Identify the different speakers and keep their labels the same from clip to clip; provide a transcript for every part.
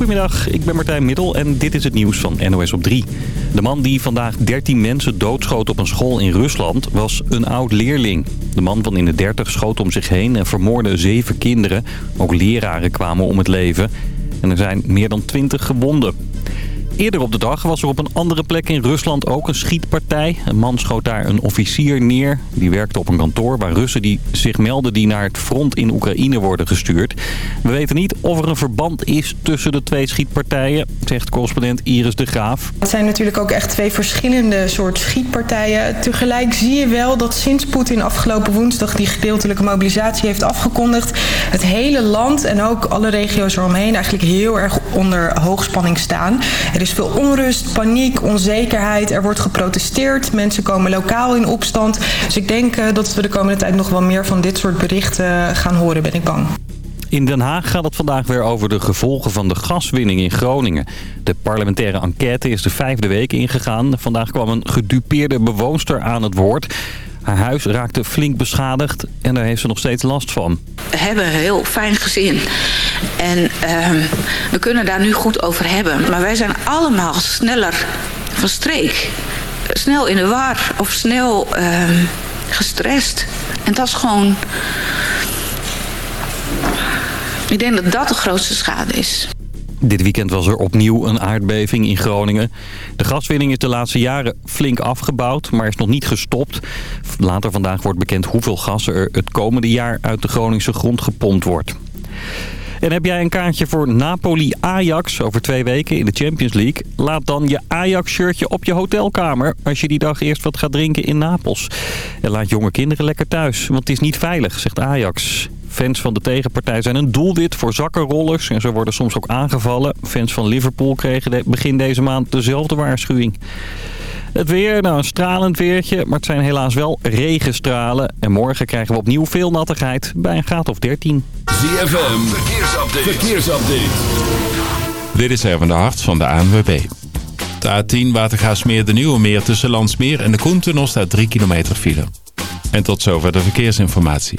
Speaker 1: Goedemiddag, ik ben Martijn Middel en dit is het nieuws van NOS op 3. De man die vandaag 13 mensen doodschoot op een school in Rusland was een oud leerling. De man van in de 30 schoot om zich heen en vermoorde zeven kinderen. Ook leraren kwamen om het leven. En er zijn meer dan 20 gewonden. Eerder op de dag was er op een andere plek in Rusland ook een schietpartij. Een man schoot daar een officier neer. Die werkte op een kantoor waar Russen die zich melden die naar het front in Oekraïne worden gestuurd. We weten niet of er een verband is tussen de twee schietpartijen, zegt correspondent Iris de Graaf.
Speaker 2: Het zijn natuurlijk ook echt twee verschillende soort schietpartijen. Tegelijk zie je wel dat sinds Poetin afgelopen woensdag die gedeeltelijke mobilisatie heeft afgekondigd... het hele land en ook alle regio's eromheen eigenlijk heel erg onder hoogspanning staan. Er is is veel onrust, paniek, onzekerheid. Er wordt geprotesteerd. Mensen komen lokaal in opstand. Dus ik denk uh, dat we de komende tijd nog wel meer van dit soort berichten gaan horen, ben ik bang.
Speaker 1: In Den Haag gaat het vandaag weer over de gevolgen van de gaswinning in Groningen. De parlementaire enquête is de vijfde week ingegaan. Vandaag kwam een gedupeerde bewoonster aan het woord. Haar huis raakte flink beschadigd en daar heeft ze nog steeds last van.
Speaker 3: We hebben een heel fijn gezin. En uh, we kunnen daar nu goed over hebben. Maar wij zijn allemaal sneller van streek. Snel in de war of snel uh, gestrest. En dat is gewoon... Ik denk dat dat de grootste schade is.
Speaker 1: Dit weekend was er opnieuw een aardbeving in Groningen. De gaswinning is de laatste jaren flink afgebouwd, maar is nog niet gestopt. Later vandaag wordt bekend hoeveel gas er het komende jaar uit de Groningse grond gepompt wordt. En heb jij een kaartje voor Napoli-Ajax over twee weken in de Champions League? Laat dan je Ajax-shirtje op je hotelkamer als je die dag eerst wat gaat drinken in Napels. En laat jonge kinderen lekker thuis, want het is niet veilig, zegt Ajax. Fans van de tegenpartij zijn een doelwit voor zakkenrollers en ze worden soms ook aangevallen. Fans van Liverpool kregen begin deze maand dezelfde waarschuwing. Het weer, nou een stralend weertje, maar het zijn helaas wel regenstralen. En morgen krijgen we opnieuw veel nattigheid bij een graad of 13.
Speaker 4: ZFM, verkeersupdate. verkeersupdate. Dit is even de hart van de ANWB. De A10 Watergaasmeer de Nieuwe Meer tussen Landsmeer en de Koentunnel staat 3 kilometer file. En tot zover de verkeersinformatie.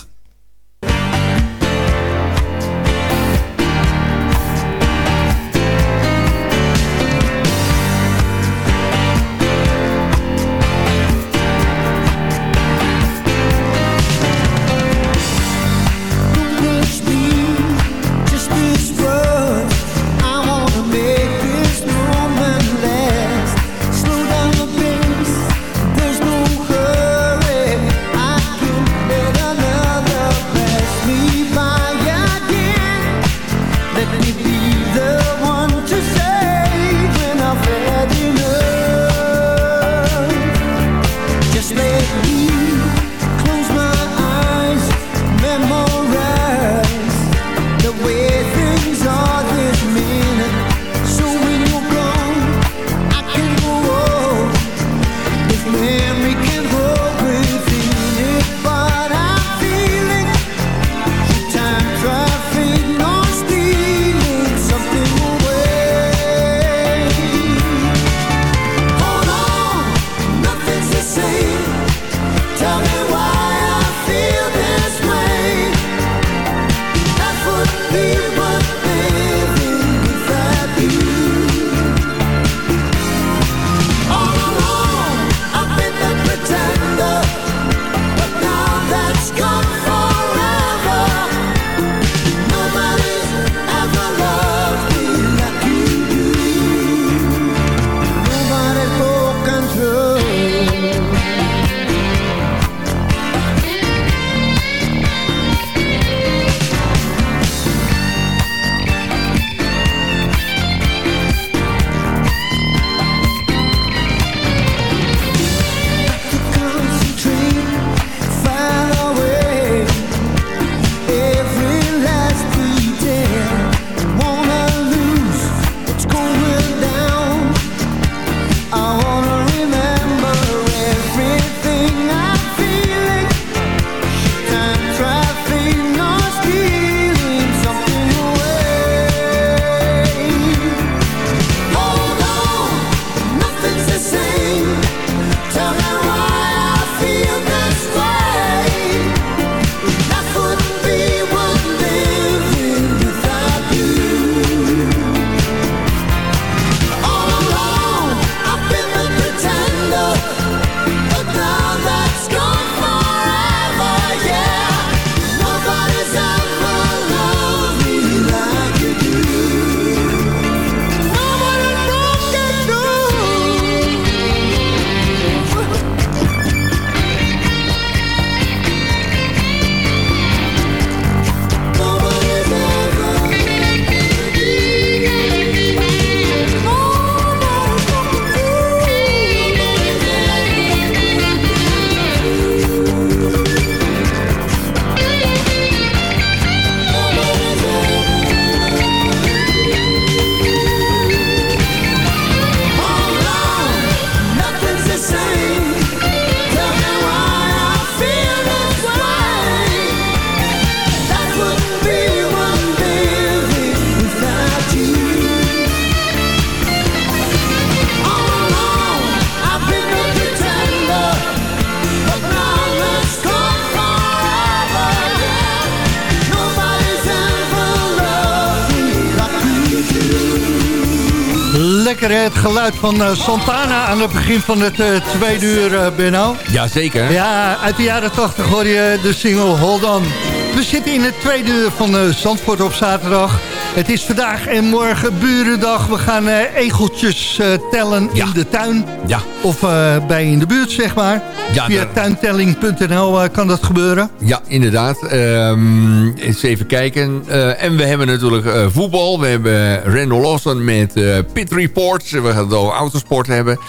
Speaker 5: Geluid van uh, Santana aan het begin van het uh, tweede uur, uh, Benno.
Speaker 6: Jazeker.
Speaker 5: Ja, uit de jaren 80 hoor je de single Hold On. We zitten in het tweede uur van Zandvoort op zaterdag. Het is vandaag en morgen burendag. We gaan uh, egeltjes uh, tellen
Speaker 6: ja.
Speaker 5: in de tuin.
Speaker 6: Ja.
Speaker 5: Of uh, bij in de buurt, zeg maar.
Speaker 6: Ja,
Speaker 5: Via tuintelling.nl kan dat gebeuren.
Speaker 6: Ja, inderdaad. Um, eens even kijken. en we hebben natuurlijk voetbal. We hebben Randall Lawson met Pit Reports. We gaan het over autosport hebben.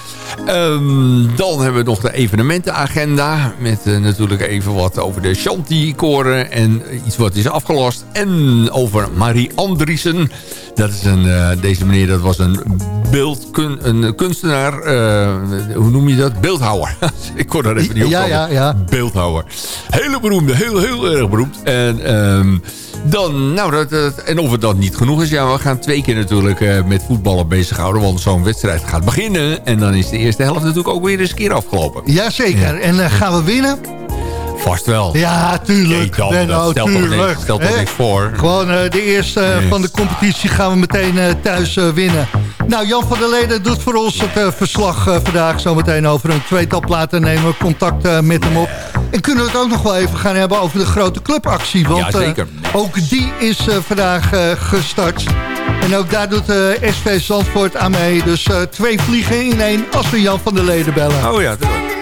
Speaker 6: Um, dan hebben we nog de evenementenagenda. Met natuurlijk even wat over de Shanti-koren. En iets wat is afgelost. En over Marie-André dat is een, deze meneer dat was een, beeldkun, een kunstenaar. Uh, hoe noem je dat? Beeldhouwer. Ik kon daar even niet op
Speaker 5: ja, ja, ja.
Speaker 6: Beeldhouwer. Hele beroemde, heel, heel erg beroemd. En... Um, dan, nou, dat, dat, en of het dan niet genoeg is, ja, we gaan twee keer natuurlijk uh, met voetballen bezighouden. Want zo'n wedstrijd gaat beginnen. En dan is de eerste helft natuurlijk ook weer eens een keer afgelopen.
Speaker 5: Jazeker. Ja. En uh, gaan we winnen?
Speaker 6: Vast wel.
Speaker 5: Ja, tuurlijk.
Speaker 6: dan,
Speaker 5: Benno,
Speaker 6: dat stelt
Speaker 5: tuurlijk.
Speaker 6: toch niks, stelt toch niks voor.
Speaker 5: Gewoon uh, de eerste uh, van de competitie gaan we meteen uh, thuis winnen. Nou, Jan van der Leden doet voor ons het verslag vandaag. Zometeen over een tweetal platen nemen contact met hem op. En kunnen we het ook nog wel even gaan hebben over de grote clubactie. Want
Speaker 6: ja, zeker.
Speaker 5: ook die is vandaag gestart. En ook daar doet SV Zandvoort aan mee. Dus twee vliegen in één als we Jan van der Leden bellen.
Speaker 6: Oh ja, tuurlijk.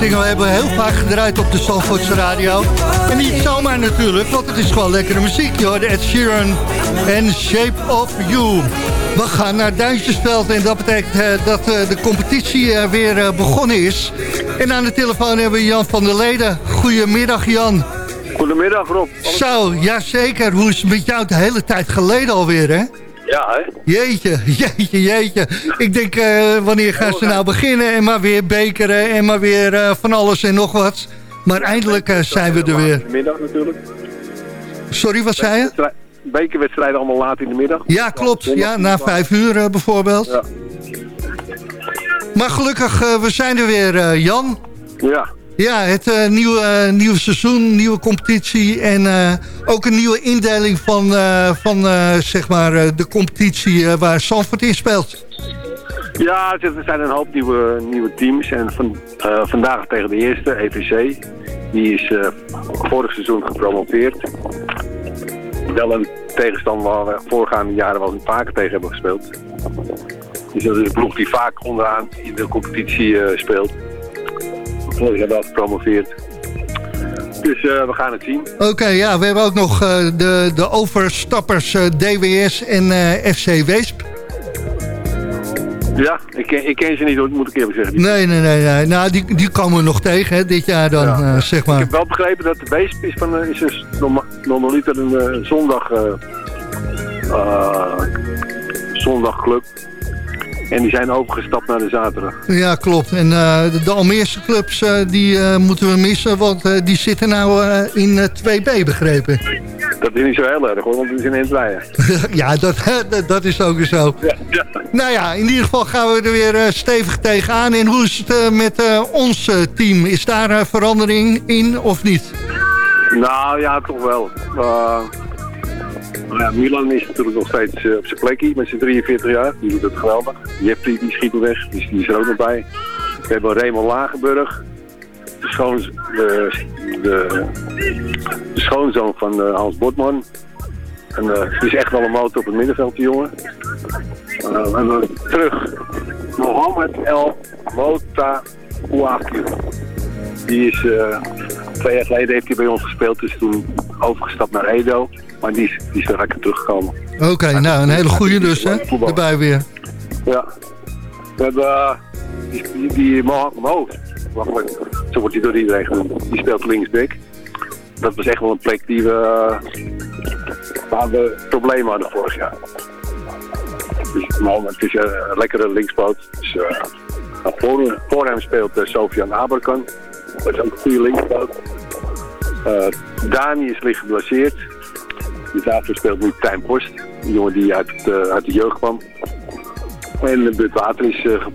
Speaker 5: Single hebben we heel vaak gedraaid op de Zandvoortse radio. En niet zomaar natuurlijk, want het is gewoon lekkere muziek. joh. De Ed Sheeran en Shape of You. We gaan naar Duintjesveld en dat betekent eh, dat eh, de competitie eh, weer begonnen is. En aan de telefoon hebben we Jan van der Leden. Goedemiddag Jan.
Speaker 7: Goedemiddag Rob.
Speaker 5: Zo, jazeker. Hoe is het met jou de hele tijd geleden alweer hè?
Speaker 7: Ja, hè?
Speaker 5: Jeetje, jeetje, jeetje. Ik denk, eh, wanneer gaan ze nou beginnen? En maar weer bekeren en maar weer eh, van alles en nog wat. Maar eindelijk eh, zijn we er weer.
Speaker 7: In de middag natuurlijk.
Speaker 5: Sorry, wat zei je?
Speaker 7: Bekerwedstrijden allemaal laat in de middag.
Speaker 5: Ja, klopt. Ja, na vijf uur bijvoorbeeld.
Speaker 7: Ja.
Speaker 5: Maar gelukkig, we zijn er weer, Jan.
Speaker 7: Ja.
Speaker 5: Ja, het eh, nieuwe, eh, nieuwe seizoen, nieuwe competitie en eh, ook een nieuwe indeling van, van zeg maar, de competitie waar Sanford in speelt.
Speaker 7: Ja, er zijn een hoop nieuwe, nieuwe teams. En van, vandaag tegen de eerste, EVC. Die is vorig seizoen gepromoveerd. Wel een tegenstander waar we voorgaande jaren wel vaker tegen hebben gespeeld. Dus dat is een ploeg die vaak onderaan in de competitie speelt. Vorig jaar wel gepromoveerd. Dus eh, we gaan het zien.
Speaker 5: Oké, ja, we hebben ook nog eh, de, de overstappers eh, DWS en FC Weesp.
Speaker 7: Ja, ik ken, ik ken ze niet, moet ik eerlijk zeggen.
Speaker 5: Nee, nee, nee, nee. Nou, die, die komen we nog tegen, hè, dit jaar dan,
Speaker 7: Ja.
Speaker 5: zeg
Speaker 7: Ik
Speaker 5: maar.
Speaker 7: heb wel begrepen dat de Weesp is, van, is een, norma- normaliter een zondag, zondagclub. En die zijn overgestapt naar de zaterdag.
Speaker 5: Ja, klopt. En de, de Almeerse clubs die moeten we missen, want die zitten nou in 2B begrepen.
Speaker 7: Dat is niet zo heel erg hoor, want die zijn in het rijden.
Speaker 5: ja, dat, dat is ook zo. Ja, ja. Nou ja, in ieder geval gaan we er weer stevig tegenaan. En hoe is het met ons team? Is daar verandering in of niet?
Speaker 7: Nou ja, toch wel. Ja, Milan is natuurlijk nog steeds uh, op zijn plekje met zijn 43 jaar. Die doet het geweldig. Jeffrey die schiet weg, die, die is er ook nog bij. We hebben Raymond Lagenburg. De, de, schoonzoon van uh, Hans Botman. En het is echt wel een motor op het middenveld, die jongen. en dan terug. Mohamed El Mota Ouakil. Die is twee jaar geleden heeft hij bij ons gespeeld, dus toen overgestapt naar Edo. Maar die is, die is er lekker teruggekomen.
Speaker 5: Oké, nou een hele goede dus, hè? Erbij weer.
Speaker 7: Ja. We hebben uh, die, die, die Mo, Mo, wacht maar, zo wordt hij door iedereen genoemd. Die speelt linksback. Dat was echt wel een plek die we, waar we problemen hadden vorig jaar. Dus Mo, het is een lekkere linkspoot. Dus, uh, voor, voor, hem speelt uh, Sofian Aberkan. Dat is ook een goede linkspoot. Uh, Dani is licht geblesseerd. Daarvoor speelt nu Tijn Post. Een jongen die uit, uh, uit de jeugd kwam. En Bud Water is uh.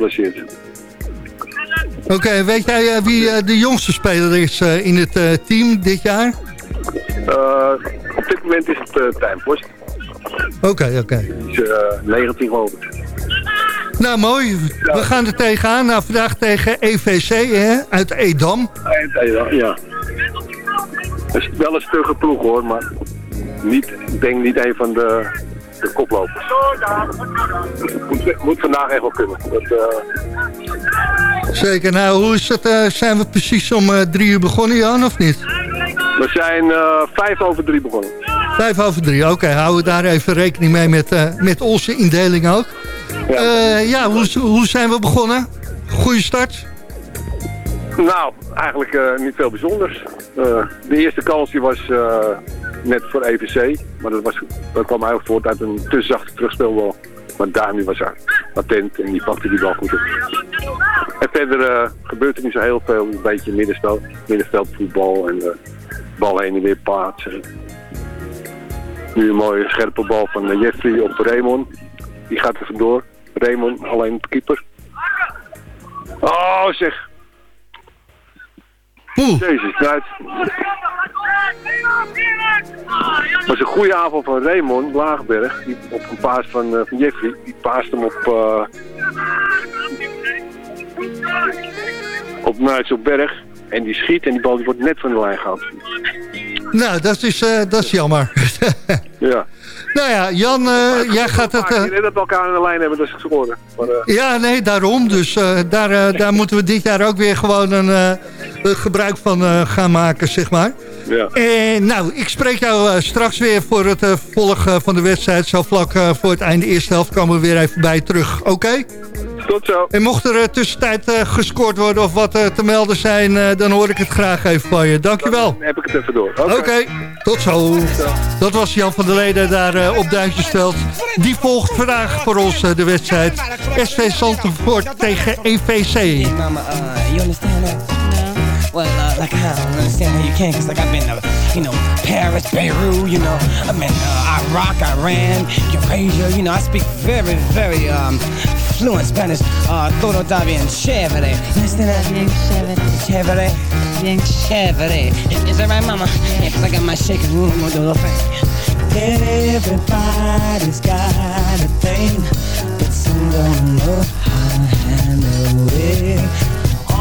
Speaker 5: Oké, okay, weet jij wie de jongste speler is in het team dit jaar?
Speaker 7: op dit moment is het Tijn Post.
Speaker 5: Oké, oké. Okay.
Speaker 7: is 19 geloof ik.
Speaker 5: Nou, mooi. We gaan er tegenaan. Nou, vandaag tegen EVC hè? uit Edam.
Speaker 7: Uit Edam, ja. Het is wel een stugge ploeg hoor, maar niet, ik denk niet een van de, de koplopers. Moet, moet vandaag echt wel kunnen. Dat, uh...
Speaker 5: Zeker. Nou, hoe is het? Uh, zijn we precies om uh, drie uur begonnen, Jan, of niet?
Speaker 7: We zijn vijf over drie begonnen.
Speaker 5: Vijf over drie, oké. Okay, houden we daar even rekening mee met, met onze indeling ook. Ja, ja hoe, hoe zijn we begonnen? Goeie start?
Speaker 7: Nou, eigenlijk niet veel bijzonders. De eerste kans die was net voor EVC. Maar dat, was, dat kwam eigenlijk voort uit een te zachte terugspeelbal. Maar Dani was attent en die pakte die bal goed op. En verder gebeurt er niet zo heel veel. Een beetje middenveld, middenveldvoetbal en bal heen en weer plaatsen. Nu een mooie scherpe bal van Jeffrey op Raymond. Die gaat er vandoor. Raymond alleen de keeper. Oh zeg,
Speaker 5: Oeh.
Speaker 7: Jezus, het was een goede avond van Raymond Laagberg. Die op een paas van, uh, van Jeffrey. Die paast hem op... Uh, op Berg. En die schiet en die bal die wordt net van de lijn gehaald.
Speaker 5: Nou, dat is, uh, dat is jammer.
Speaker 7: ja.
Speaker 5: Nou ja, Jan, uh, jij gaat het... Uh...
Speaker 7: dat we elkaar aan de lijn hebben, dat is. Maar, uh...
Speaker 5: Ja, nee, daarom. Dus daar, daar moeten we dit jaar ook weer gewoon een gebruik van gaan maken, zeg maar.
Speaker 7: Ja.
Speaker 5: En nou, ik spreek jou straks weer voor het volgen van de wedstrijd. Zo vlak voor het einde eerste helft komen we weer even bij terug. Oké?
Speaker 7: Tot zo.
Speaker 5: En mocht er tussentijd gescoord worden of wat te melden zijn... dan hoor ik het graag even van je. Dankjewel. Dan
Speaker 7: heb ik het even door.
Speaker 5: Oké, tot zo. Dat was Jan van der Leden daar uh, op Duintjesveld. Die volgt vandaag voor ons uh, de wedstrijd SV Zandvoort tegen EVC. Well, uh, like, I don't understand how you can, cause like I've been to, you know, Paris, Beirut, you know, I've been uh, Iraq, Iran, Eurasia, you know, I speak very, very, um, fluent Spanish. Uh, todo está bien chévere. You understand that? Bien chévere. Chévere. Bien chévere. Is that right, mama? Yeah, cause I got my shaking room on the thing. Everybody's got a thing, but some don't know how to handle it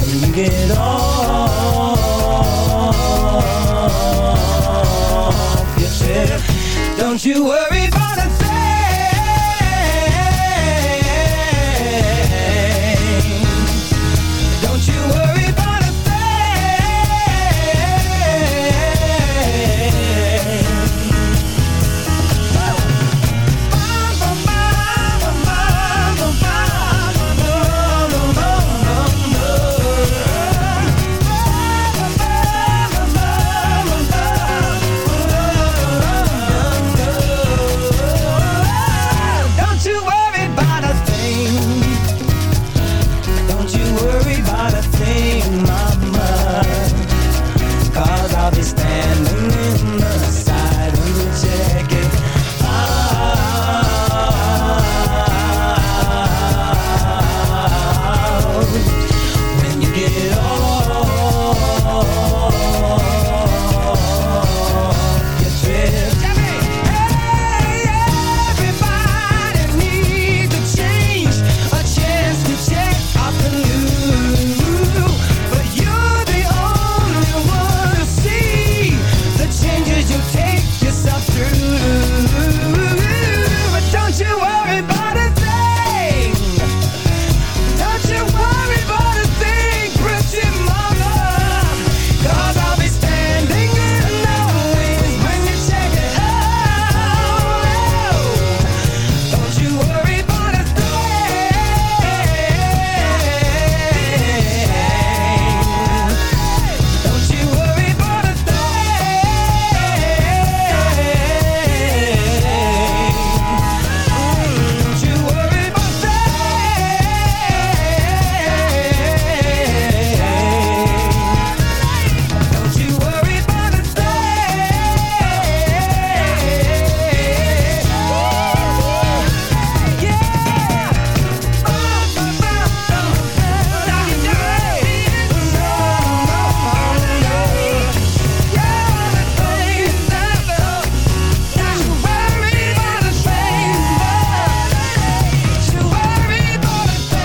Speaker 8: When you get off your trip, don't you worry about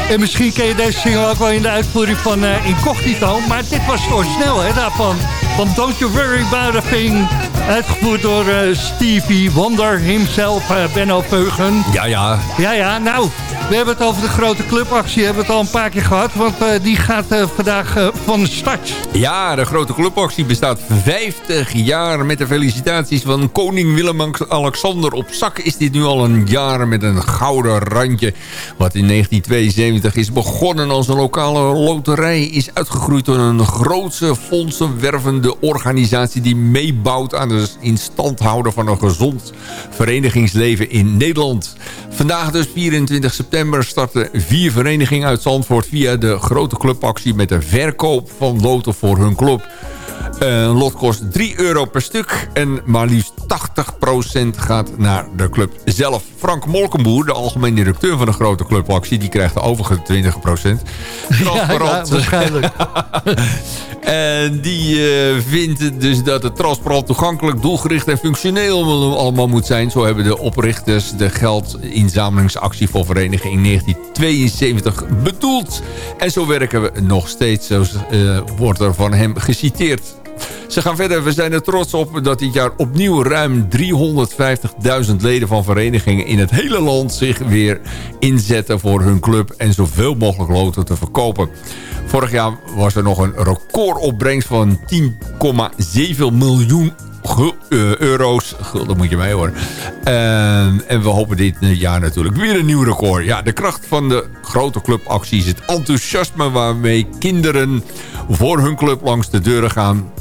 Speaker 5: En misschien ken je deze single ook wel in de uitvoering van eh, Incognito. Maar dit was het origineel hè, daarvan. Van Don't You Worry About A Thing. Uitgevoerd door eh, Stevie Wonder himself, uh, Benno Veugen.
Speaker 9: Ja, ja.
Speaker 5: Ja, ja, nou, we hebben het over de grote clubactie. Hebben we het al een paar keer gehad, want uh, die gaat uh, vandaag uh, van start.
Speaker 9: Ja, de grote clubactie bestaat 50 jaar. Met de felicitaties van koning Willem-Alexander op zak... is dit nu al een jaar met een gouden randje. Wat in 1972 is begonnen als een lokale loterij... is uitgegroeid tot een grootse fondsenwervende organisatie... die meebouwt aan de instandhouden van een gezond verenigingsleven in Nederland. Vandaag dus 24 september starten vier verenigingen uit Zandvoort... via de grote clubactie met de verkoop van loten voor hun club. Een lot kost 3 euro per stuk en maar liefst 80% gaat naar de club zelf. Frank Molkenboer, de algemeen directeur van de grote clubactie... die krijgt de overige 20%.
Speaker 5: Ja, ja, waarschijnlijk.
Speaker 9: en die uh, vindt dus dat het transparant, toegankelijk, doelgericht en functioneel allemaal moet zijn. Zo hebben de oprichters de geldinzamelingsactie voor vereniging in 1972 bedoeld. En zo werken we nog steeds, zo uh, wordt er van hem geciteerd. Ze gaan verder. We zijn er trots op dat dit jaar opnieuw ruim 350.000 leden van verenigingen in het hele land zich weer inzetten voor hun club en zoveel mogelijk loten te verkopen. Vorig jaar was er nog een recordopbrengst van 10,7 miljoen euro's. Gulden moet je mij horen. En, en we hopen dit jaar natuurlijk weer een nieuw record. Ja, de kracht van de grote clubactie is het enthousiasme waarmee kinderen voor hun club langs de deuren gaan.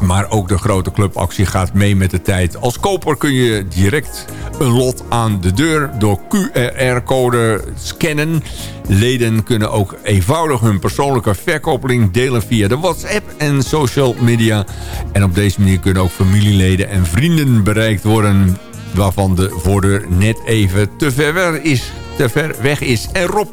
Speaker 9: Maar ook de grote clubactie gaat mee met de tijd. Als koper kun je direct een lot aan de deur door QR-code scannen. Leden kunnen ook eenvoudig hun persoonlijke verkooplink delen via de WhatsApp en social media. En op deze manier kunnen ook familieleden en vrienden bereikt worden. waarvan de voordeur net even te ver weg is. Te ver weg is. En Rob,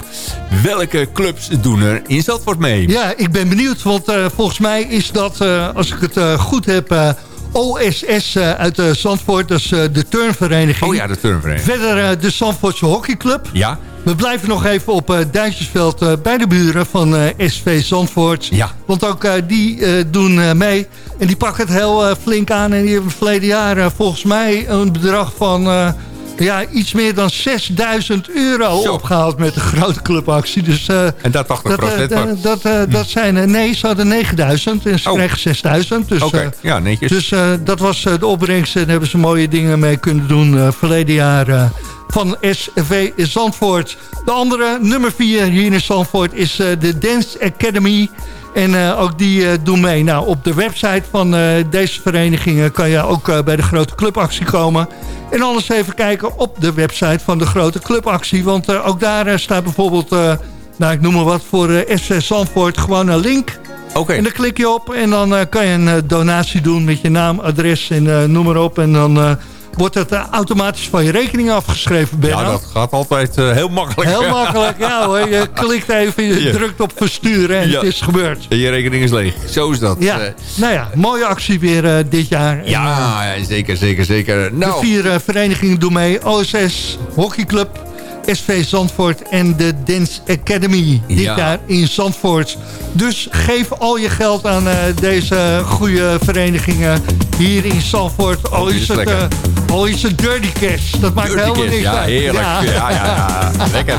Speaker 9: welke clubs doen er in Zandvoort mee?
Speaker 5: Ja, ik ben benieuwd, want uh, volgens mij is dat, uh, als ik het uh, goed heb... OSS uit Zandvoort, dat is de turnvereniging.
Speaker 9: Oh ja, de turnvereniging.
Speaker 5: Verder de Zandvoortse hockeyclub.
Speaker 9: Ja.
Speaker 5: We blijven nog even op uh, Duitsersveld uh, bij de buren van SV Zandvoort.
Speaker 9: Ja.
Speaker 5: Want ook die doen mee. En die pakken het heel flink aan. En die hebben verleden jaar volgens mij een bedrag van... ja, iets meer dan 6000 euro
Speaker 9: Zo.
Speaker 5: opgehaald met de grote clubactie. Dus,
Speaker 9: en dat 80
Speaker 5: dat, dat, dat, dat zijn... nee, ze hadden 9000 en ze
Speaker 9: Oh.
Speaker 5: kregen 6000. Dus,
Speaker 9: Oké, ja, netjes.
Speaker 5: dus dat was de opbrengst. En daar hebben ze mooie dingen mee kunnen doen verleden jaar van SV Zandvoort. De andere, nummer 4 hier in Zandvoort, is uh, de Dance Academy. En uh, ook die uh, doen mee. Nou, op de website van deze verenigingen kan je ook bij de grote clubactie komen. En alles even kijken op de website van de grote clubactie. Want ook daar staat bijvoorbeeld, nou ik noem maar wat, voor SV Zandvoort gewoon een link.
Speaker 9: Okay.
Speaker 5: En daar klik je op en dan kan je een donatie doen met je naam, adres en noem maar op. En dan wordt het uh, automatisch van je rekening afgeschreven, Benno.
Speaker 9: Ja, dat gaat altijd uh, heel makkelijk.
Speaker 5: Heel makkelijk, ja hoor. Je klikt even, je
Speaker 9: Ja.
Speaker 5: drukt op versturen en
Speaker 9: Ja.
Speaker 5: het is gebeurd.
Speaker 9: En je rekening is leeg. Zo is dat.
Speaker 5: Ja,
Speaker 9: Eh,
Speaker 5: nou ja, mooie actie weer uh, dit jaar.
Speaker 9: Ja, zeker, zeker, zeker.
Speaker 5: de
Speaker 9: Nou,
Speaker 5: vier uh, verenigingen doen mee. OSS, Hockeyclub, SV Zandvoort en de Dance Academy. Dit
Speaker 9: Ja.
Speaker 5: jaar in Zandvoort. Dus geef al je geld aan uh, deze goede verenigingen hier in Zandvoort. Al
Speaker 9: die
Speaker 5: is,
Speaker 9: is
Speaker 5: het, uh, al is het dirty cash. Dat maakt
Speaker 9: Dirty
Speaker 5: helemaal niks
Speaker 9: ja,
Speaker 5: uit.
Speaker 9: heerlijk. Ja, ja, ja, lekker.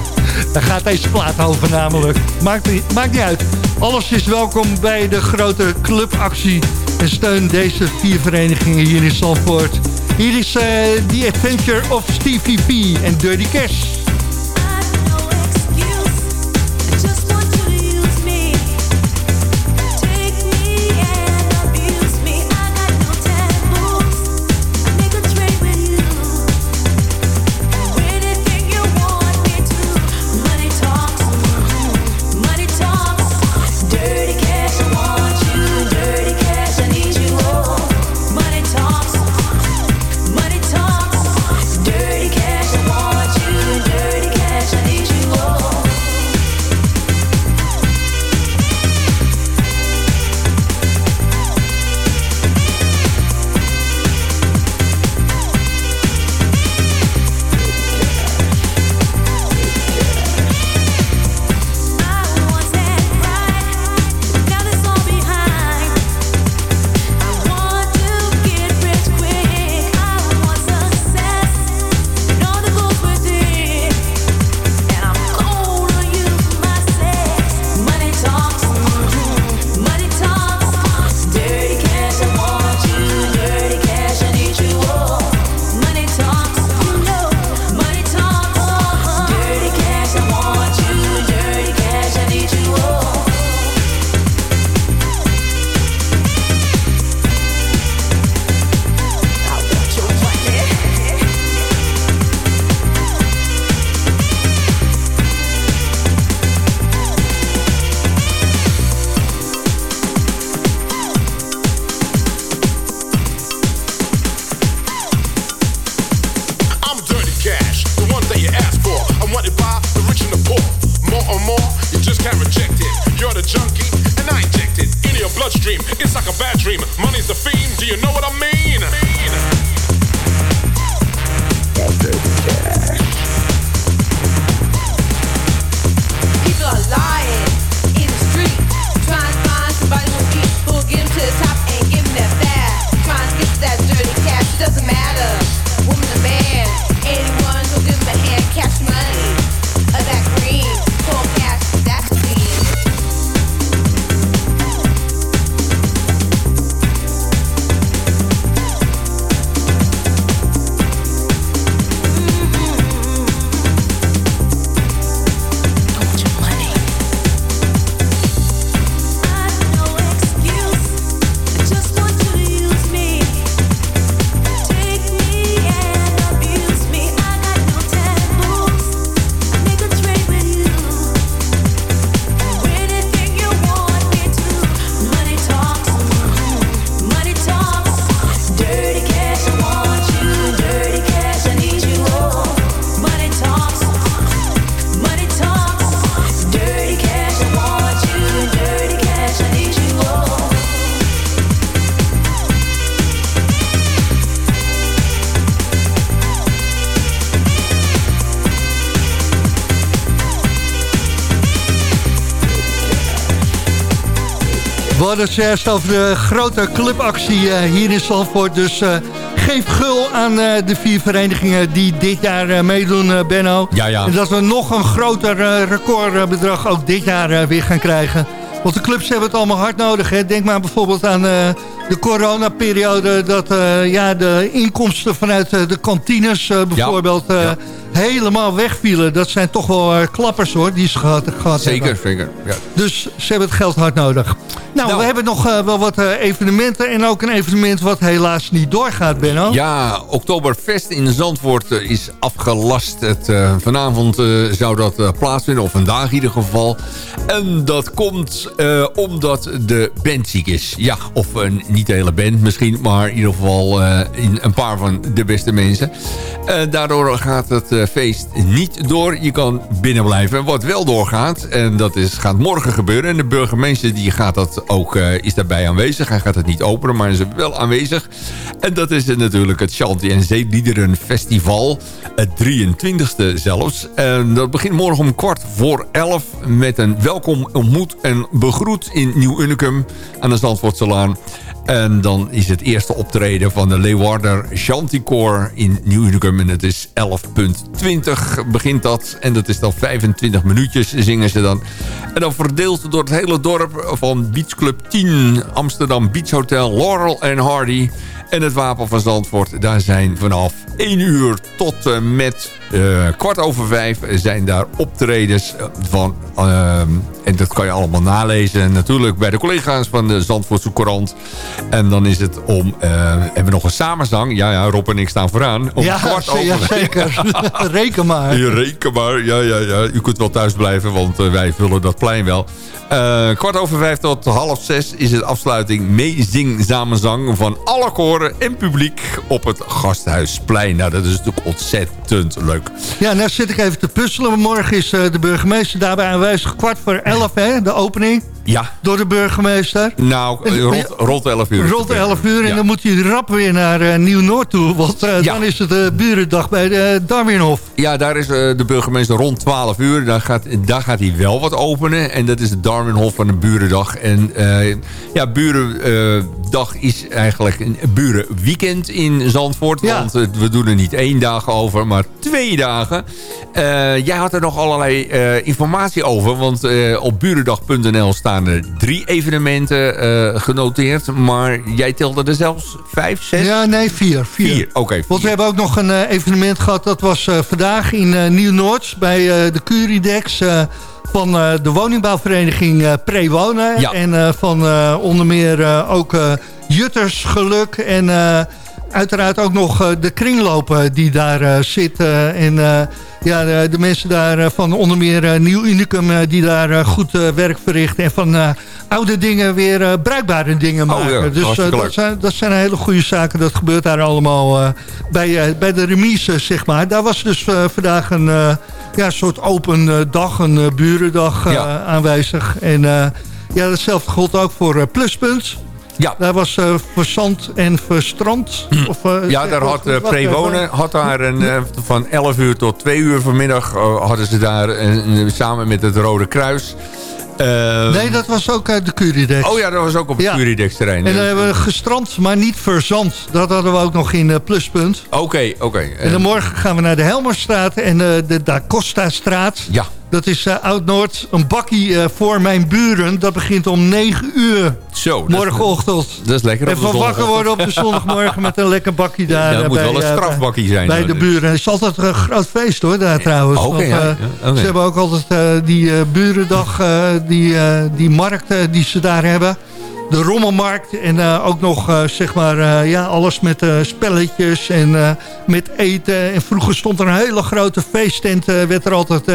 Speaker 5: Daar gaat deze plaat over namelijk. Maakt niet, maakt niet uit. Alles is welkom bij de grote clubactie. En steun deze vier verenigingen hier in Zandvoort. Hier is uh, The Adventure of Stevie P en Dirty Cash. Het juist over de grote clubactie eh, hier in Zandvoort. Dus eh, geef gul aan eh, de vier verenigingen die dit jaar meedoen, Benno.
Speaker 9: Ja, ja.
Speaker 5: En dat we nog een groter recordbedrag ook dit jaar weer gaan krijgen. Want de clubs hebben het allemaal hard nodig. Hè. Denk maar bijvoorbeeld aan de coronaperiode... dat ja, de inkomsten vanuit de kantines bijvoorbeeld... helemaal wegvielen. Dat zijn toch wel eh, klappers hoor, die ze gehad, gehad
Speaker 9: Zeker,
Speaker 5: hebben.
Speaker 9: zeker. Ja.
Speaker 5: Dus ze hebben het geld hard nodig. Nou,
Speaker 9: Nou.
Speaker 5: we hebben nog eh, wel wat eh, evenementen. En ook een evenement wat helaas niet doorgaat, Benno.
Speaker 9: Ja, Oktoberfest in Zandvoort is afgelast. Het, vanavond zou dat plaatsvinden, of vandaag in ieder geval. En dat komt omdat de band ziek is. Ja, of niet de hele band misschien, maar in ieder geval in een paar van de beste mensen. Daardoor gaat het feest niet door. Je kan binnen blijven. Wat wel doorgaat, en dat is, gaat morgen gebeuren. En de burgemeester die gaat dat ook, eh, is daarbij aanwezig. Hij gaat het niet openen, maar is wel aanwezig. En dat is natuurlijk het Shanti en Zeeliederen Festival. Het 23e zelfs. En dat begint morgen om kwart voor elf met een welkom ontmoet en begroet in Nieuw Unicum aan de Zandvoortselaan. En dan is het eerste optreden van de Leeuwarder Chanticoor in Nieuw Unicum. En het is 11.20 begint dat. En dat is dan 25 minuutjes zingen ze dan. En dan verdeeld door het hele dorp van Beach Club 10, Amsterdam Beach Hotel, Laurel en Hardy... En het Wapen van Zandvoort, daar zijn vanaf 1 uur tot eh, met eh, kwart over 5 zijn daar optredens van. ehm, en dat kan je allemaal nalezen. Natuurlijk bij de collega's van de Zandvoortse Courant. En dan is het om... eh, hebben we nog een samenzang? Ja, ja, Rob en ik staan vooraan. Om
Speaker 5: Ja,
Speaker 9: kwart over
Speaker 5: ja, zeker. Reken maar.
Speaker 9: Reken maar. Ja, ja, ja. U kunt wel thuis blijven, want eh, wij vullen dat plein wel. Eh, kwart over vijf tot half zes is het afsluiting meezing samenzang van alle en publiek op het Gasthuisplein. Nou, dat is natuurlijk ontzettend leuk.
Speaker 5: Ja, nou zit ik even te puzzelen. Morgen is eh, de burgemeester daarbij aanwezig. Kwart voor elf, hè, de opening.
Speaker 9: Ja.
Speaker 5: Door de burgemeester.
Speaker 9: Nou, eh, rond, rond 11 uur.
Speaker 5: Rond 11 uur. En
Speaker 9: Ja.
Speaker 5: dan moet hij rap weer naar eh, Nieuw-Noord toe. Want
Speaker 9: Ja.
Speaker 5: dan is het de burendag bij de Darwinhof.
Speaker 9: Ja, daar is de burgemeester rond 12 uur. Daar gaat, daar gaat hij wel wat openen. En dat is het Darwinhof van de Burendag. En ja, Burendag is eigenlijk een burenweekend in Zandvoort.
Speaker 5: Ja.
Speaker 9: Want eh, we doen er niet één dag over, maar twee dagen. Eh, jij had er nog allerlei eh, informatie over. Want op burendag.nl staan er drie evenementen genoteerd. Maar jij telde er zelfs vijf, zes?
Speaker 5: Ja, nee, vier. Vier.
Speaker 9: Vier, oké.
Speaker 5: Want we hebben ook nog een evenement gehad. Dat was vandaag in Nieuw-Noord bij de Curidex... van eh, de woningbouwvereniging eh Prewonen.
Speaker 9: Ja.
Speaker 5: En van onder meer ook Jutters Geluk. En uiteraard ook nog de kringlopen die daar eh, zit. eh, en ja, de, de mensen daar van onder meer Nieuw Unicum... die daar goed werk verrichten. En van oude dingen weer bruikbare dingen
Speaker 9: Oh,
Speaker 5: maken.
Speaker 9: ja,
Speaker 5: dus dat, zijn, dat zijn hele goede zaken. Dat gebeurt daar allemaal bij, bij de remise, zeg maar. Daar was dus vandaag een ja, soort open eh, dag, een eh, burendag eh,
Speaker 9: Ja.
Speaker 5: aanwezig. En ja, datzelfde gold ook voor Pluspunt.
Speaker 9: Ja.
Speaker 5: Daar was eh verzand en verstrand. Of, eh,
Speaker 9: Ja, daar had uh. Prewonen had daar een, van 11 uur tot 2 uur vanmiddag hadden ze daar een- een- samen met het Rode Kruis. Eh,
Speaker 5: Nee, dat was ook uit de Curidex.
Speaker 9: Oh ja, dat was ook op het
Speaker 5: Ja.
Speaker 9: Terrein.
Speaker 5: En dan hebben we gestrand, maar niet verzand. Dat hadden we ook nog in eh, Pluspunt.
Speaker 9: Oké, oké.
Speaker 5: En dan morgen gaan we naar de Helmerstraat en eh, de Da Costa straat.
Speaker 9: Ja.
Speaker 5: Dat is eh, Oud-Noord. Een bakkie eh, voor mijn buren. Dat begint om 9 uur
Speaker 9: Zo. dat is-
Speaker 5: morgenochtend.
Speaker 9: Dat is lekker op
Speaker 5: Even wakker
Speaker 9: zondagochtend.
Speaker 5: worden op de zondagmorgen met een lekker bakkie daar.
Speaker 9: Ja, dat
Speaker 5: eh,
Speaker 9: moet
Speaker 5: bij,
Speaker 9: wel een
Speaker 5: eh,
Speaker 9: strafbakkie zijn.
Speaker 5: Bij de buren. Het is altijd een groot feest hoor, daar trouwens. Want,
Speaker 9: ja,
Speaker 5: eh. Ze hebben ook altijd eh, die eh, burendag, eh, die, eh, die markt eh, die ze daar hebben. De rommelmarkt en eh, ook nog eh, zeg maar eh, ja, alles met spelletjes en met eten. En vroeger stond er een hele grote feesttent, werd er altijd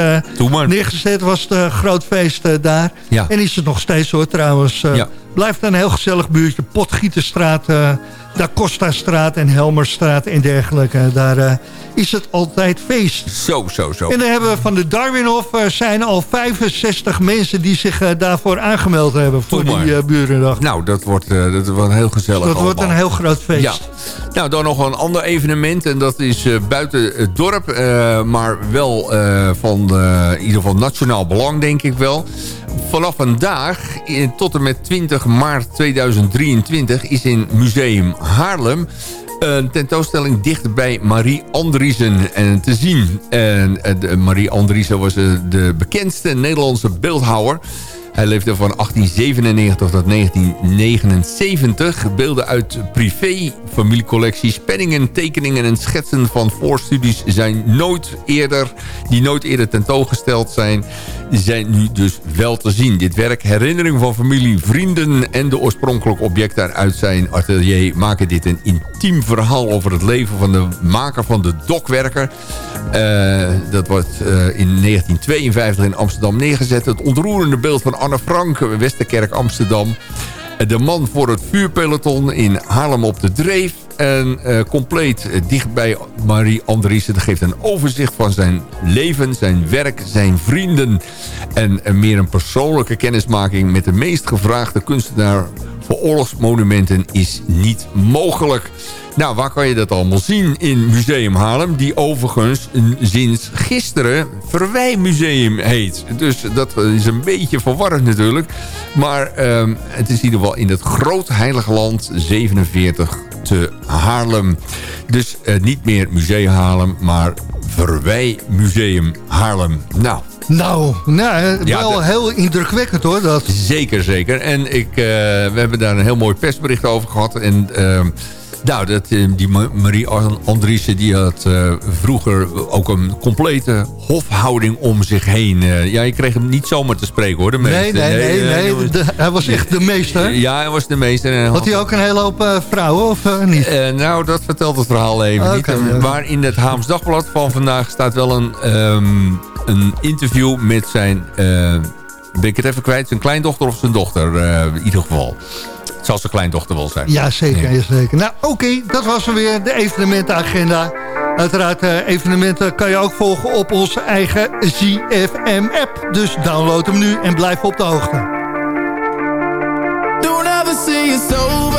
Speaker 5: neergezet. Was het groot feest daar.
Speaker 9: Ja.
Speaker 5: En is het nog steeds hoor trouwens.
Speaker 9: Ja.
Speaker 5: Blijft een heel gezellig buurtje. Potgieterstraat, eh Da Costa-straat en Helmerstraat en dergelijke. Daar eh, is het altijd feest.
Speaker 9: Zo, zo, zo.
Speaker 5: En dan hebben we van de Darwinhof eh, zijn al 65 mensen die zich daarvoor aangemeld hebben voor die eh, burendag.
Speaker 9: Nou, dat wordt, dat wordt heel gezellig
Speaker 5: Dat wordt een heel groot feest.
Speaker 9: Ja. Nou, dan nog een ander evenement. En dat is buiten het dorp. maar wel van in ieder geval nationaal belang, denk ik wel. Vanaf vandaag eh, tot en met 20 maart 2023 is in Museum Haarlem een tentoonstelling dicht bij Marie Andriessen en te zien. En, eh, Marie Andriessen was eh, de bekendste Nederlandse beeldhouwer. Hij leefde van 1897 tot 1979. Beelden uit privé, familiecollecties, penningen, tekeningen en schetsen van voorstudies zijn nooit eerder, die nooit eerder tentoongesteld zijn, zijn nu dus wel te zien. Dit werk, herinnering van familie, vrienden en de oorspronkelijke objecten uit zijn atelier maken dit een intiem verhaal over het leven van de maker van de dokwerker. Eh, dat wordt eh, in 1952 in Amsterdam neergezet. Het ontroerende beeld van Anne Frank, Westerkerk, Amsterdam. De man voor het vuurpeloton in Haarlem op de Dreef. En eh, compleet eh, dicht bij Marie Andriessen. Geeft een overzicht van zijn leven, zijn werk, zijn vrienden. En eh, meer een persoonlijke kennismaking met de meest gevraagde kunstenaar voor oorlogsmonumenten is niet mogelijk. Nou, waar kan je dat allemaal zien? In Museum Haarlem, die overigens sinds gisteren Verwijmuseum heet. Dus dat is een beetje verwarrend natuurlijk. Maar ehm, het is in ieder geval in het Groot Heilige Land 47 te Haarlem. Dus eh, niet meer Museum Haarlem, maar Verwijmuseum Haarlem. Nou,
Speaker 5: Nou, nou
Speaker 9: Ja,
Speaker 5: wel
Speaker 9: de-
Speaker 5: heel indrukwekkend hoor. Dat.
Speaker 9: Zeker, zeker. En ik, eh, we hebben daar een heel mooi persbericht over gehad. En ehm, nou, dat, eh, die Ma- Marie An- Andriessen die had eh, vroeger ook een complete hofhouding om zich heen. Eh, ja, je kreeg hem niet zomaar te spreken hoor. De
Speaker 5: Nee,
Speaker 9: meeste.
Speaker 5: nee, nee. nee de- hij was echt de meester.
Speaker 9: Ja, hij was de meester. En
Speaker 5: Had hij ook een hele hoop vrouwen of niet?
Speaker 9: nou, dat vertelt het verhaal even niet. Maar in het Haams Dagblad van vandaag staat wel een, ehm, een interview met zijn... ben ik het even kwijt? Zijn kleindochter of zijn dochter? in ieder geval. Zal zijn kleindochter wel zijn.
Speaker 5: Ja, zeker.
Speaker 9: Ja.
Speaker 5: ja, zeker. Nou, oké, dat was hem weer, de evenementenagenda. Uiteraard, eh, evenementen kan je ook volgen op onze eigen ZFM-app. Dus download hem nu en blijf op de hoogte.
Speaker 10: Don't ever see it's over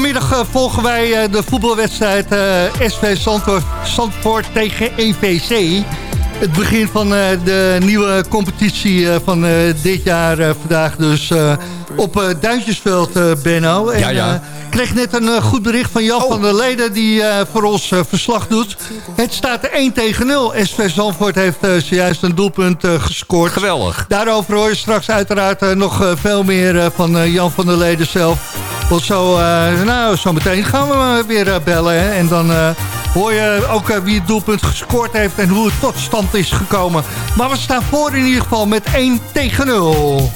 Speaker 5: vanmiddag eh, volgen wij eh, de voetbalwedstrijd eh, SV Zandvoort, tegen EVC.
Speaker 11: Het begin van de nieuwe competitie van dit jaar vandaag dus op Duintjesveld, Benno. En. Ik kreeg net een goed bericht van Jan oh. van der Leden die voor ons verslag doet. Het staat 1 tegen 0. SV Zandvoort heeft zojuist een doelpunt gescoord.
Speaker 9: Geweldig.
Speaker 11: Daarover hoor je straks uiteraard nog veel meer van Jan van der Leden zelf. Want zo, eh, nou, zo meteen gaan we weer eh, bellen. Hè? En dan eh, hoor je ook wie het doelpunt gescoord heeft en hoe het tot stand is gekomen. Maar we staan voor in ieder geval met 1 tegen 0.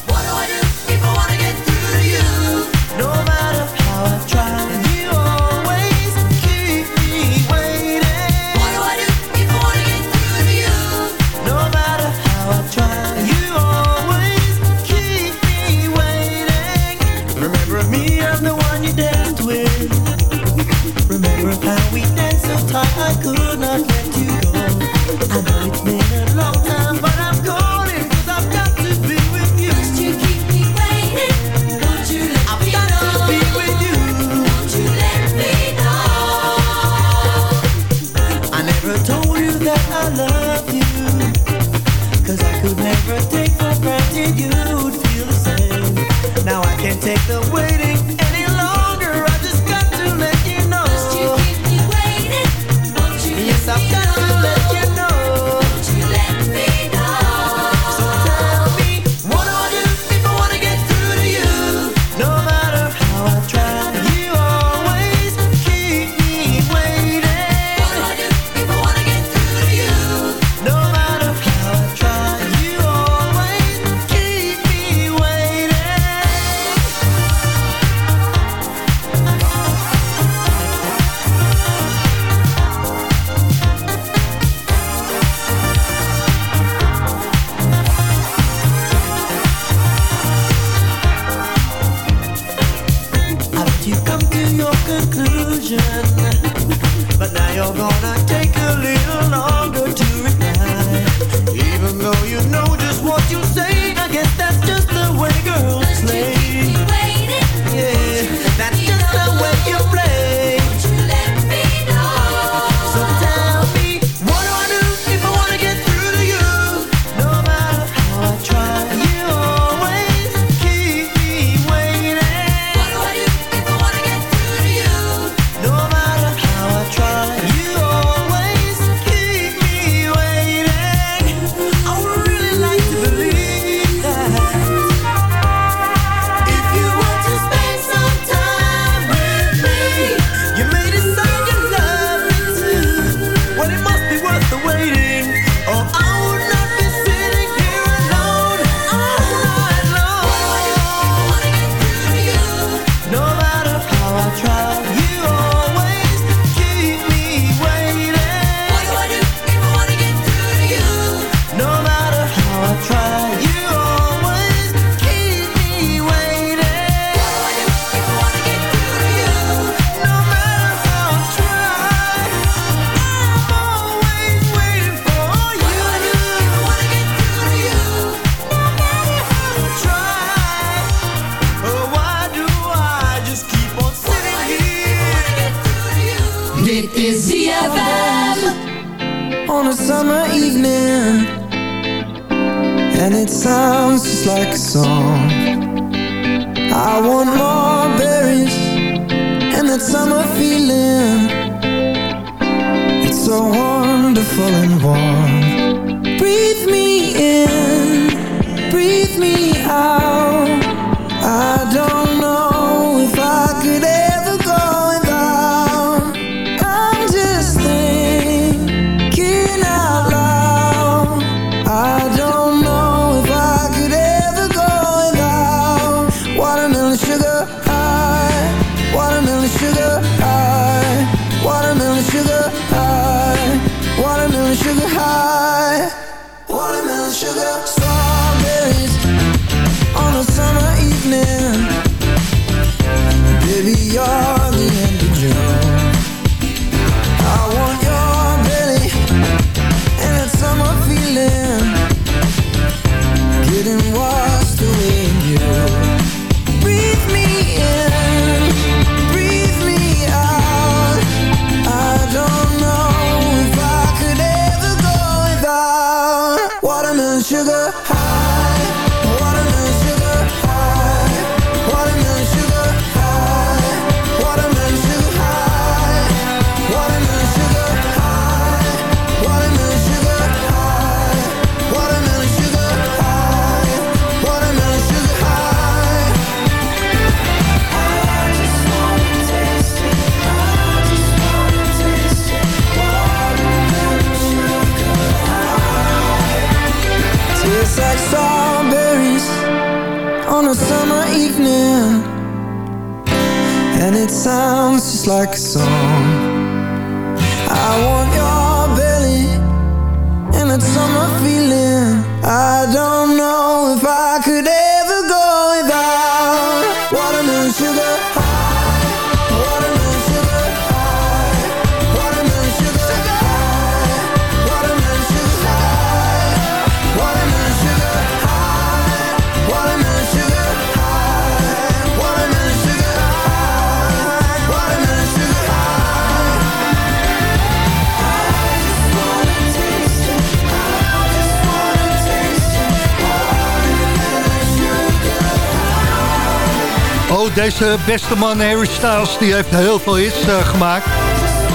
Speaker 5: Deze beste man Harry Styles die heeft heel veel hits eh, gemaakt.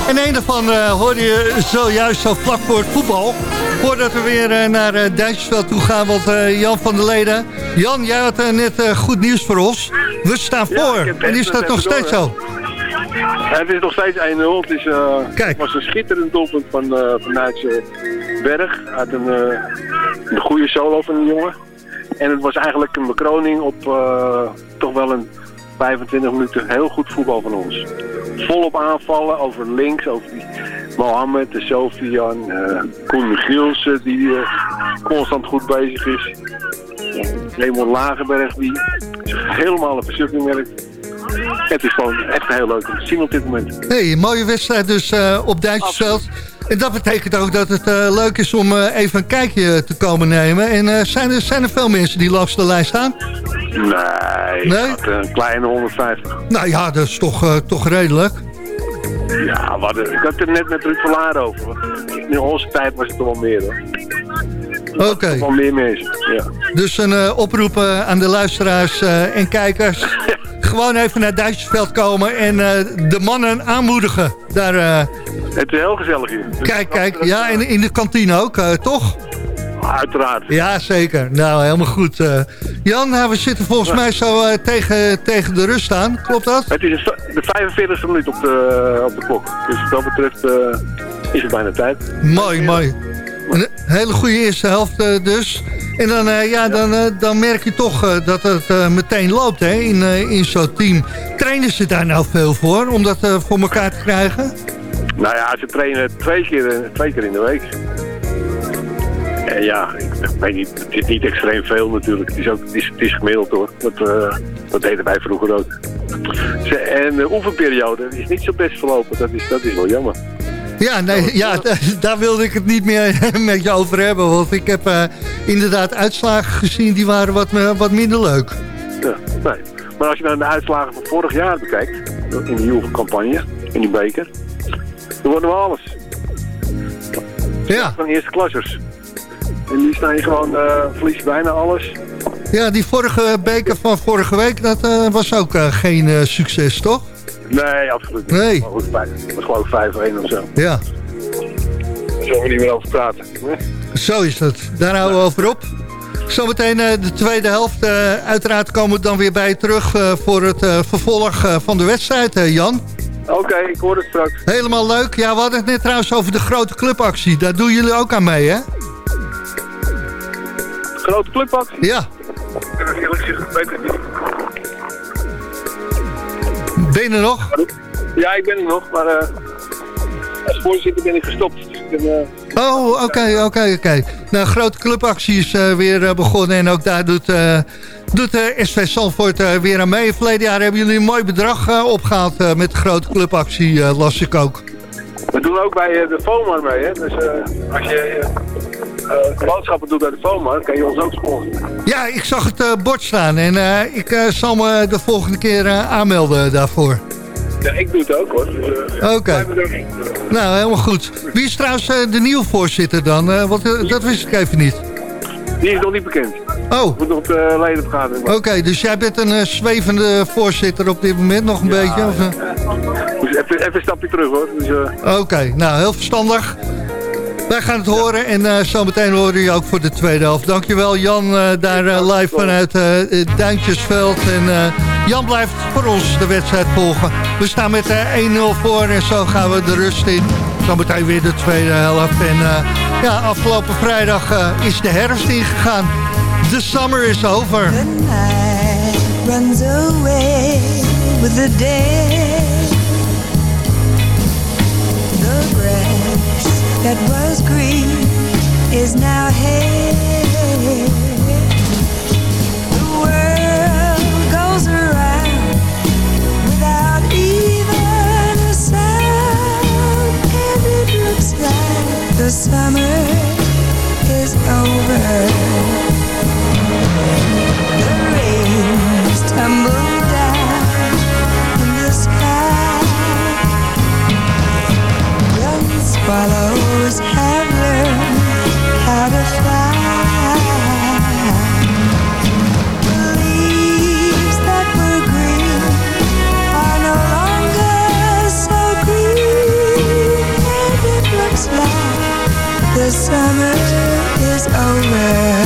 Speaker 5: En een daarvan eh, hoorde je zojuist zo vlak voor het voetbal. Voordat we weer eh, naar uh, toe gaan. Want Jan van der Leden... Jan, jij had net goed nieuws voor ons. We staan voor. en is dat nog steeds zo?
Speaker 7: Het is nog steeds 1-0. Het is, was een schitterend doelpunt van, eh vanuit Berg. Uit een, een goede solo van een jongen. En het was eigenlijk een bekroning op toch wel een 25 minuten heel goed voetbal van ons. Volop aanvallen over links, over die Mohammed, de Sofian, eh Koen Gielsen die eh, constant goed bezig is. Raymond Lagerberg die helemaal op verzukking werkt. Het is gewoon echt heel leuk om te zien op dit moment.
Speaker 5: hey, mooie wedstrijd dus eh, op Duitsersveld. En dat betekent ook dat het eh, leuk is om eh, even een kijkje te komen nemen. En eh, zijn, er, zijn er veel mensen die langs de lijn staan?
Speaker 7: Nee,
Speaker 5: Nee?
Speaker 7: een kleine 150.
Speaker 5: Nou ja, dat is toch, toch redelijk.
Speaker 7: Ja, hadden, ik had het er net met Ruud Verlaar over. In onze tijd was het toch wel meer hoor.
Speaker 5: Oké.
Speaker 7: Wel meer mensen, ja.
Speaker 5: Dus een oproep aan de luisteraars en kijkers. Gewoon even naar Duitsersveld komen en eh, de mannen aanmoedigen. Daar, eh,
Speaker 7: Het is heel gezellig hier. Dus
Speaker 5: kijk, kijk. Ja, en in de kantine ook, eh, toch?
Speaker 7: Uiteraard.
Speaker 5: Ja, zeker. Nou, helemaal goed. Jan, nou, we zitten volgens mij zo tegen, tegen de rust aan. Klopt dat?
Speaker 7: Het is de 45e minuut op de, op de klok. Dus wat dat betreft is het bijna tijd.
Speaker 5: Mooi, mooi. Een hele goede eerste helft eh, dus. En dan, eh, ja, dan, eh, dan merk je toch dat het meteen loopt hè, in, in zo'n team. Trainen ze daar nou veel voor om dat voor elkaar te krijgen?
Speaker 7: Nou ja, ze trainen twee keer, twee keer in de week. En ja, ik weet niet, het is niet extreem veel natuurlijk. Het is, ook, het is, het is gemiddeld hoor. Dat, dat deden wij vroeger ook. En de oefenperiode is niet zo best verlopen. Dat is, dat is wel jammer.
Speaker 5: Ja, nee, ja, d- daar wilde ik het niet meer met je over hebben. Want ik heb eh, inderdaad uitslagen gezien die waren wat, eh, wat minder leuk.
Speaker 7: Ja, nee. Maar als je dan de uitslagen van vorig jaar bekijkt, in die oefencampagne, in die beker, dan worden we alles.
Speaker 5: Ja.
Speaker 7: Van eerste klassers. En die staan je gewoon, eh verlies bijna alles.
Speaker 5: Ja, die vorige beker van vorige week, dat was ook geen succes, toch?
Speaker 7: Nee, absoluut niet.
Speaker 5: Nee.
Speaker 7: Maar goed, Het was geloof ik 5-1 of zo.
Speaker 5: Ja,
Speaker 7: Daar zullen we niet meer over praten.
Speaker 5: Zo is het. Daar houden we over op. Zometeen eh, de tweede helft. eh, uiteraard komen we dan weer bij terug eh, voor het vervolg van de wedstrijd, Jan.
Speaker 7: Oké, ik hoor het straks.
Speaker 5: Helemaal leuk. Ja, we hadden het net trouwens over de grote clubactie. Daar doen jullie ook aan mee, hè?
Speaker 7: Grote clubactie?
Speaker 5: Ja.
Speaker 7: Eerlijk gezegd, weet ik niet.
Speaker 5: Ben je er nog?
Speaker 7: Ja, ik ben er nog, maar eh, als voorzitter ben ik gestopt. Dus ik ben, eh,
Speaker 5: Oh, oké, oké, oké. Nou, grote clubactie is eh, weer begonnen en ook daar doet, doet SV eh, weer aan mee. Verleden jaar hebben jullie een mooi bedrag eh, opgehaald eh, met de grote clubactie, las ik ook.
Speaker 7: We doen ook bij de FOMAR mee, hè. Dus als je boodschappen doet bij de FOMAR, kan je ons ook sponsoren.
Speaker 5: Ja, ik zag het eh, bord staan en eh, ik eh, zal me de volgende keer eh, aanmelden daarvoor.
Speaker 7: Ja, ik doe het ook, hoor. Dus, eh,
Speaker 5: Oké. Nou, helemaal goed. Wie is trouwens eh, de nieuwe voorzitter dan? Eh, want eh, dat wist ik even niet.
Speaker 7: Die is nog niet bekend.
Speaker 5: Oh.
Speaker 7: Moet nog op de ledenvergadering.
Speaker 5: Oké, dus jij bent een eh, zwevende voorzitter op dit moment nog een beetje? Of, eh?
Speaker 7: Dus even, even een stapje terug, hoor. Dus, eh,
Speaker 5: Oké, nou heel verstandig. Wij gaan het horen en eh, zometeen horen je ook voor de tweede helft. Dankjewel Jan, eh, daar eh, live vanuit Duintjesveld. En Jan blijft voor ons de wedstrijd volgen. We staan met eh, 1-0 voor en zo gaan we de rust in. Zometeen weer de tweede helft. En ja, afgelopen vrijdag is de herfst ingegaan. The summer is over.
Speaker 12: runs away with the day. That was green is now hay. The world goes around without even a sound, and it looks like the summer is over. The rains tumble swallows have learned how to fly. The leaves that were green are no longer so green, the summer is over.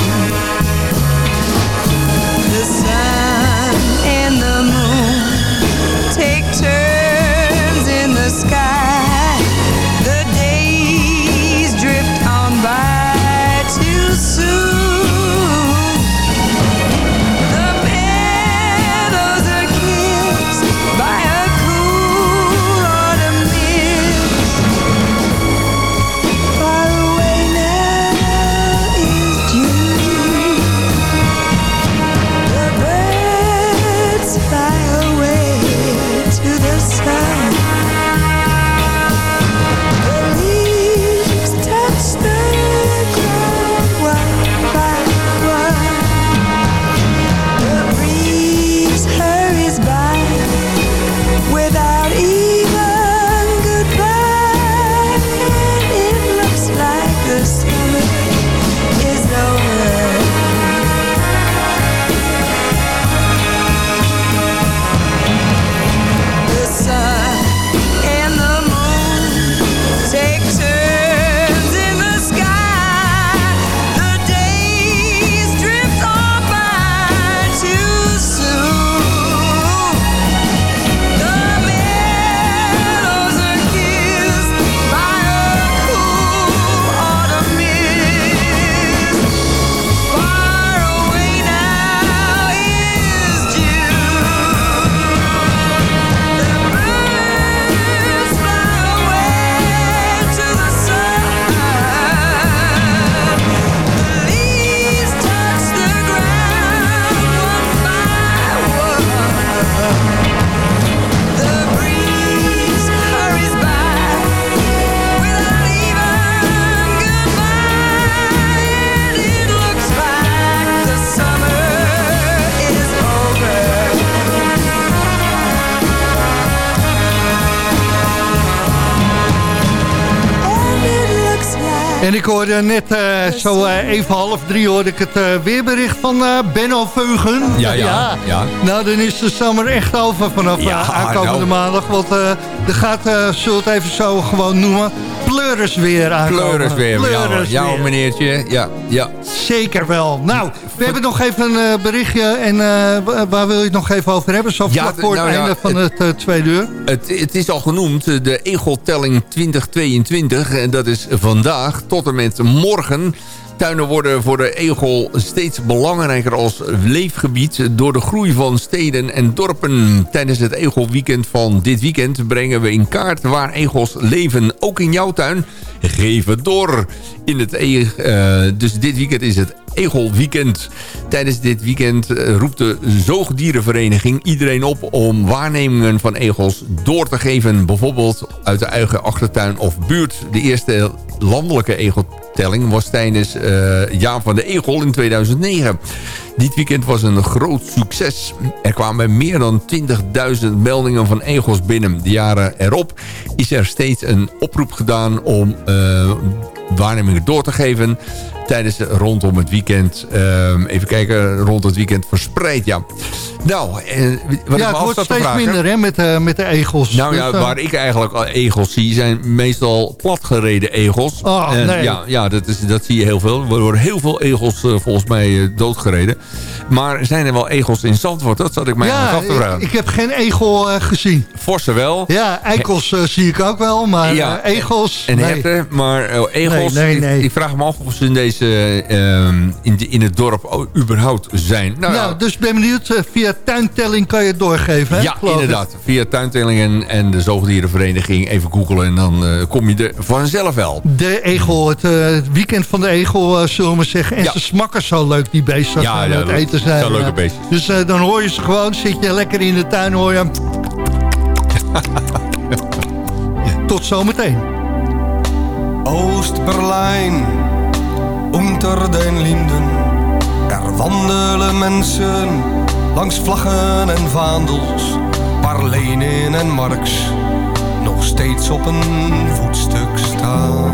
Speaker 5: Hoorde net eh, zo eh, even half drie hoorde ik het eh, weerbericht van eh, Benno Veugen.
Speaker 9: Ja, ja, ja.
Speaker 5: Nou, dan is de zomer echt over vanaf
Speaker 9: Ja,
Speaker 5: aankomende
Speaker 9: nou.
Speaker 5: maandag. Want eh, er gaat, eh we het even zo gewoon noemen, pleuris weer aankomen.
Speaker 9: Pleuris weer. Ja,
Speaker 5: Pleuris
Speaker 9: ja
Speaker 5: weer.
Speaker 9: meneertje. Ja, ja.
Speaker 5: Zeker wel. Nou, we hebben nog even een eh, berichtje. En eh, wa- waar wil je het nog even over hebben? Zo
Speaker 9: Ja,
Speaker 5: voor
Speaker 9: nou
Speaker 5: het
Speaker 9: ja,
Speaker 5: einde van het, eh, tweede uur.
Speaker 9: Het, het is al genoemd, de Egeltelling 2022. En dat is vandaag tot en met morgen. Tuinen worden voor de egel steeds belangrijker als leefgebied... door de groei van steden en dorpen. Tijdens het egelweekend van dit weekend brengen we in kaart... waar egels leven, ook in jouw tuin. Geef het door. In het e dus dit weekend is het Egelweekend. Tijdens dit weekend eh, roept de Zoogdierenvereniging iedereen op... om waarnemingen van egels door te geven. Bijvoorbeeld uit de eigen achtertuin of buurt. De eerste landelijke egeltelling was tijdens eh Jaar van de Egel in 2009. Dit weekend was een groot succes. Er kwamen meer dan 20.000 meldingen van egels binnen. De jaren erop is er steeds een oproep gedaan om eh, waarnemingen door te geven tijdens rondom het weekend. ehm, even kijken, rond het weekend verspreid, ja. Nou, eh, wat ik me
Speaker 5: ja, het wordt steeds
Speaker 9: vragen-
Speaker 5: minder hè, met, eh, met de egels.
Speaker 9: nou ja,
Speaker 5: eh,
Speaker 9: waar ik eigenlijk al egels zie, zijn meestal platgereden egels.
Speaker 5: Oh,
Speaker 9: En
Speaker 5: nee.
Speaker 9: ja, ja dat, is, dat zie je heel veel. Er worden heel veel egels eh, volgens mij eh, doodgereden. Maar zijn er wel egels in Zandvoort? Dat zat ik mij
Speaker 5: ja,
Speaker 9: eigenlijk af te vragen.
Speaker 5: ik, ik heb geen egel eh, gezien.
Speaker 9: Vossen wel.
Speaker 5: Ja, eikels zie ik ook wel, maar
Speaker 9: Ja,
Speaker 5: egels...
Speaker 9: En
Speaker 5: nee.
Speaker 9: herten, maar egels,
Speaker 5: Nee, nee.
Speaker 9: Ik, ik vraag me af of ze in deze ehm, in, de, in het dorp überhaupt zijn. Nou,
Speaker 5: ja, dus ben benieuwd. Via tuintelling kan je het doorgeven, hè?
Speaker 9: ja, inderdaad. Via tuintelling en, en de zoogdierenvereniging even googelen... en dan kom je er vanzelf wel.
Speaker 5: De egel, het, het weekend van de egel, eh, zullen we maar zeggen. En
Speaker 9: Ja.
Speaker 5: ze smakken zo leuk, die beesten.
Speaker 9: Ja,
Speaker 5: aan
Speaker 9: ja,
Speaker 5: het eten zijn.
Speaker 9: Zo leuke beestjes.
Speaker 5: Dus eh, dan hoor je ze gewoon, zit je lekker in de tuin, hoor je... Tot zometeen.
Speaker 13: Oost-Berlijn, unter den Linden. Er wandelen mensen langs vlaggen en vaandels. Waar Lenin en Marx nog steeds op een voetstuk staan.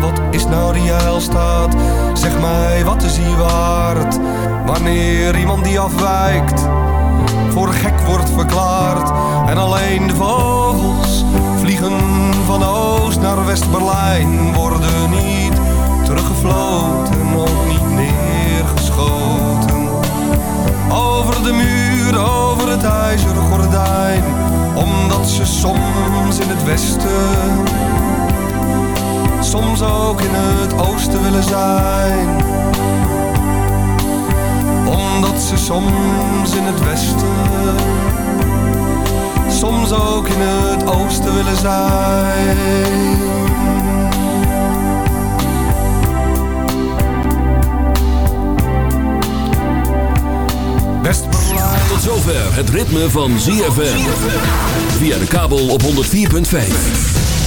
Speaker 13: Wat is nou die heilstaat? Zeg mij, wat is die waard? Wanneer iemand die afwijkt voor gek wordt verklaard. En alleen de vogels vliegen van Oost naar West-Berlijn. Worden niet teruggefloten, ook niet neergeschoten. Over de muur, over het ijzeren gordijn. Omdat ze soms in het westen, soms ook in het oosten willen zijn omdat ze soms in het westen, soms ook in het oosten willen zijn.
Speaker 4: Tot zover het ritme van ZFM. Via de kabel op 104.5.